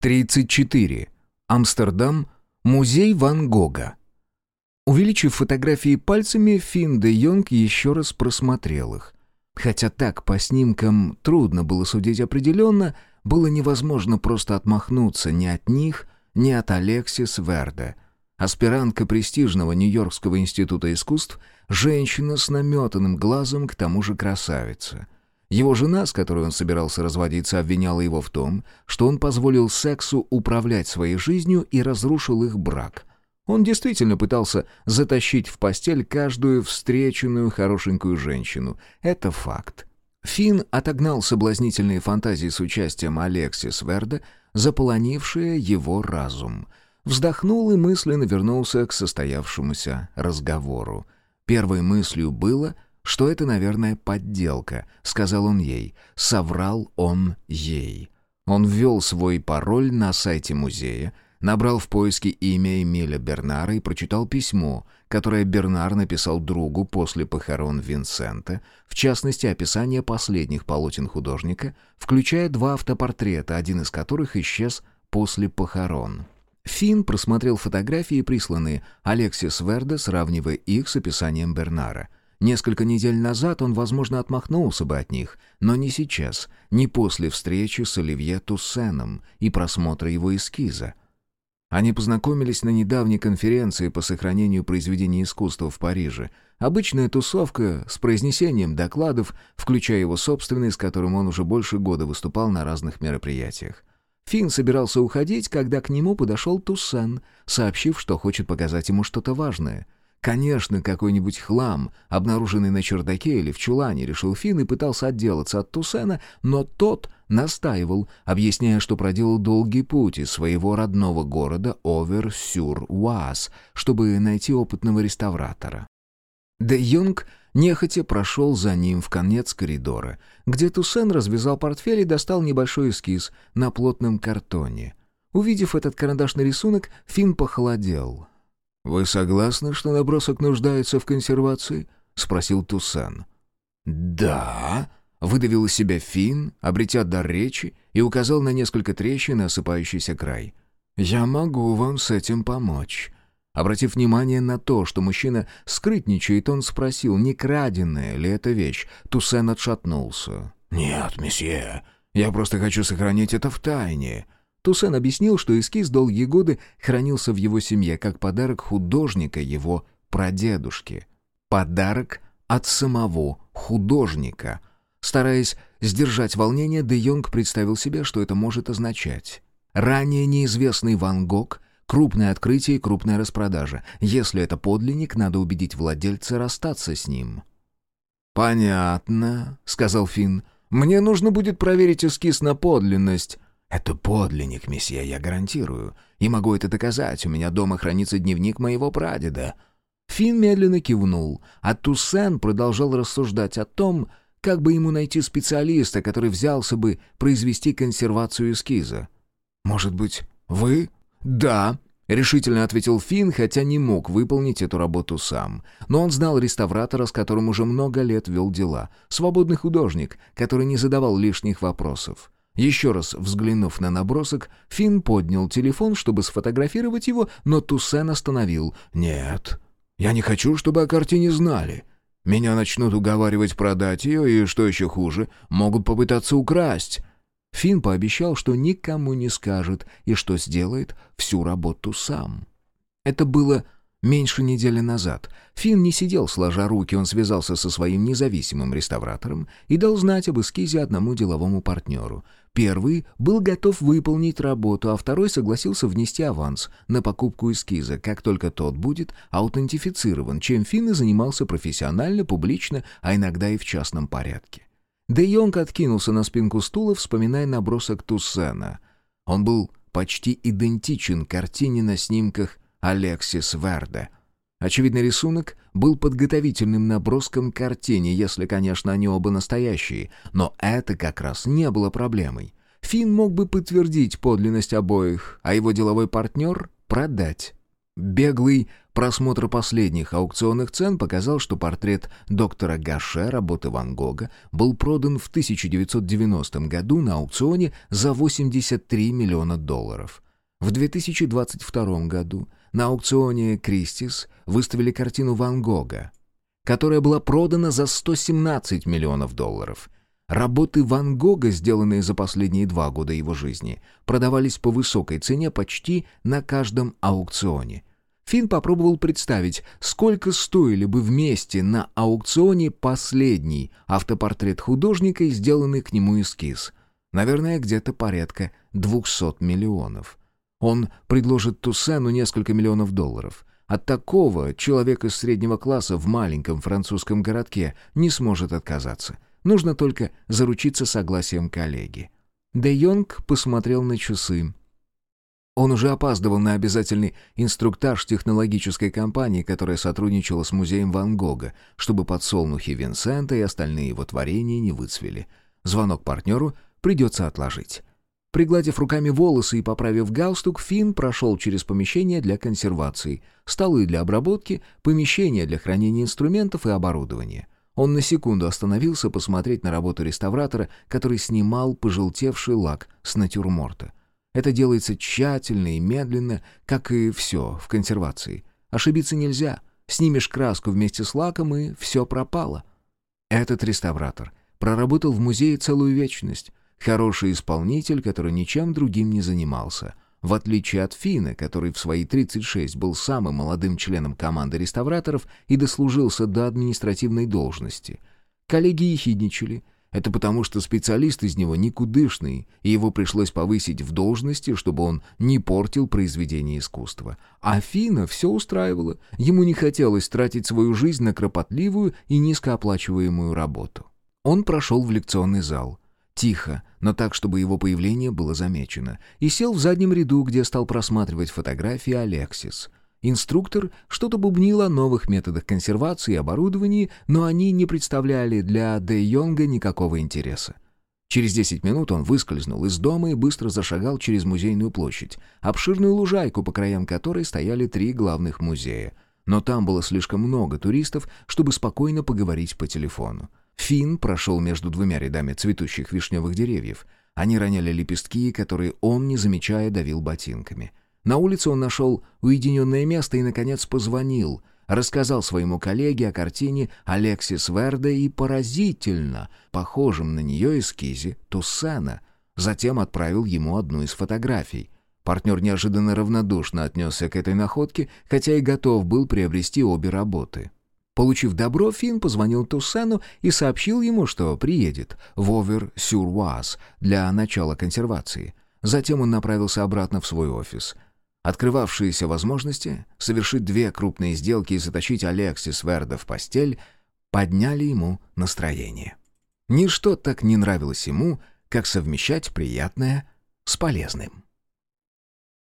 34. Амстердам. Музей Ван Гога. Увеличив фотографии пальцами, Финн де Йонг еще раз просмотрел их. Хотя так по снимкам трудно было судить определенно, было невозможно просто отмахнуться ни от них, ни от Алексис Верде. Аспирантка престижного Нью-Йоркского института искусств, женщина с наметанным глазом, к тому же красавица. Его жена, с которой он собирался разводиться, обвиняла его в том, что он позволил сексу управлять своей жизнью и разрушил их брак. Он действительно пытался затащить в постель каждую встреченную хорошенькую женщину. Это факт. Финн отогнал соблазнительные фантазии с участием Алексис Верда, заполонившие его разум. Вздохнул и мысленно вернулся к состоявшемуся разговору. Первой мыслью было, что это, наверное, подделка, сказал он ей. Соврал он ей. Он ввел свой пароль на сайте музея, набрал в поиске имя Эмиля Бернара и прочитал письмо, которое Бернар написал другу после похорон Винсента, в частности, описание последних полотен художника, включая два автопортрета, один из которых исчез после похорон. Финн просмотрел фотографии, присланные Алексис Верде, сравнивая их с описанием Бернара. Несколько недель назад он, возможно, отмахнулся бы от них, но не сейчас, не после встречи с Оливье Туссеном и просмотра его эскиза. Они познакомились на недавней конференции по сохранению произведений искусства в Париже. Обычная тусовка с произнесением докладов, включая его собственный, с которым он уже больше года выступал на разных мероприятиях. Финн собирался уходить, когда к нему подошел Туссен, сообщив, что хочет показать ему что-то важное — Конечно, какой-нибудь хлам, обнаруженный на чердаке или в чулане, решил Финн и пытался отделаться от Туссена, но тот настаивал, объясняя, что проделал долгий путь из своего родного города Овер-Сюр-Уаз, чтобы найти опытного реставратора. Де Йонг нехотя прошел за ним в конец коридора, где Туссен развязал портфель и достал небольшой эскиз на плотном картоне. Увидев этот карандашный рисунок, Финн похолодел. «Вы согласны, что набросок нуждается в консервации?» — спросил Туссен. «Да», — выдавил из себя Финн, обретя дар речи, и указал на несколько трещин на осыпающийся край. «Я могу вам с этим помочь». Обратив внимание на то, что мужчина скрытничает, он спросил, не краденая ли эта вещь. Туссен отшатнулся. «Нет, месье, я просто хочу сохранить это в тайне». Туссен объяснил, что эскиз долгие годы хранился в его семье как подарок художника его прадедушки. Подарок от самого художника. Стараясь сдержать волнение, Де Йонг представил себе, что это может означать. Ранее неизвестный Ван Гог — крупное открытие и крупная распродажа. Если это подлинник, надо убедить владельца расстаться с ним. «Понятно», — сказал Финн. «Мне нужно будет проверить эскиз на подлинность». «Это подлинник, месье, я гарантирую. И могу это доказать. У меня дома хранится дневник моего прадеда». Финн медленно кивнул, а Туссен продолжал рассуждать о том, как бы ему найти специалиста, который взялся бы произвести консервацию эскиза. «Может быть, вы?» «Да», — решительно ответил Финн, хотя не мог выполнить эту работу сам. Но он знал реставратора, с которым уже много лет вел дела. Свободный художник, который не задавал лишних вопросов. Еще раз взглянув на набросок, Финн поднял телефон, чтобы сфотографировать его, но Туссен остановил. «Нет, я не хочу, чтобы о картине знали. Меня начнут уговаривать продать ее, и, что еще хуже, могут попытаться украсть». Финн пообещал, что никому не скажет и что сделает всю работу сам. Это было Меньше недели назад Финн не сидел сложа руки, он связался со своим независимым реставратором и дал знать об эскизе одному деловому партнеру. Первый был готов выполнить работу, а второй согласился внести аванс на покупку эскиза, как только тот будет аутентифицирован, чем Финн и занимался профессионально, публично, а иногда и в частном порядке. Де Йонг откинулся на спинку стула, вспоминая набросок Туссена. Он был почти идентичен картине на снимках Алексис Верде. Очевидно, рисунок был подготовительным наброском к картине, если, конечно, они оба настоящие, но это как раз не было проблемой. Финн мог бы подтвердить подлинность обоих, а его деловой партнер — продать. Беглый Просмотр последних аукционных цен показал, что портрет доктора Гаше работы Ван Гога был продан в 1990 году на аукционе за 83 миллиона долларов. В 2022 году на аукционе «Кристис» выставили картину Ван Гога, которая была продана за 117 миллионов долларов. Работы Ван Гога, сделанные за последние два года его жизни, продавались по высокой цене почти на каждом аукционе – Финн попробовал представить, сколько стоили бы вместе на аукционе последний автопортрет художника и сделанный к нему эскиз. Наверное, где-то порядка 200 миллионов. Он предложит Туссену несколько миллионов долларов. От такого человек из среднего класса в маленьком французском городке не сможет отказаться. Нужно только заручиться согласием коллеги. Де Йонг посмотрел на часы. Он уже опаздывал на обязательный инструктаж технологической компании, которая сотрудничала с музеем Ван Гога, чтобы подсолнухи Винсента и остальные его творения не выцвели. Звонок партнеру придется отложить. Пригладив руками волосы и поправив галстук, Финн прошел через помещение для консервации, столы для обработки, помещение для хранения инструментов и оборудования. Он на секунду остановился посмотреть на работу реставратора, который снимал пожелтевший лак с натюрморта. Это делается тщательно и медленно, как и все в консервации. Ошибиться нельзя. Снимешь краску вместе с лаком, и все пропало. Этот реставратор проработал в музее целую вечность. Хороший исполнитель, который ничем другим не занимался. В отличие от Фина, который в свои 36 был самым молодым членом команды реставраторов и дослужился до административной должности. Коллеги ехидничали — это потому, что специалист из него никудышный, и его пришлось повысить в должности, чтобы он не портил произведение искусства. А Фина все устраивало. Ему не хотелось тратить свою жизнь на кропотливую и низкооплачиваемую работу. Он прошел в лекционный зал. Тихо, но так, чтобы его появление было замечено, и сел в заднем ряду, где стал просматривать фотографии Алексис — Инструктор что-то бубнил о новых методах консервации и оборудовании, но они не представляли для Де Йонга никакого интереса. Через 10 минут он выскользнул из дома и быстро зашагал через музейную площадь, обширную лужайку, по краям которой стояли три главных музея. Но там было слишком много туристов, чтобы спокойно поговорить по телефону. Финн прошел между двумя рядами цветущих вишневых деревьев. Они роняли лепестки, которые он, не замечая, давил ботинками. На улице он нашел уединенное место и, наконец, позвонил. Рассказал своему коллеге о картине Алексис Верде и поразительно, похожем на нее эскизе Туссена. Затем отправил ему одну из фотографий. Партнер неожиданно равнодушно отнесся к этой находке, хотя и готов был приобрести обе работы. Получив добро, Финн позвонил Туссену и сообщил ему, что приедет в Овер-Сюр-Уаз для начала консервации. Затем он направился обратно в свой офис — Открывавшиеся возможности совершить две крупные сделки и заточить Алексис Верда в постель подняли ему настроение. Ничто так не нравилось ему, как совмещать приятное с полезным.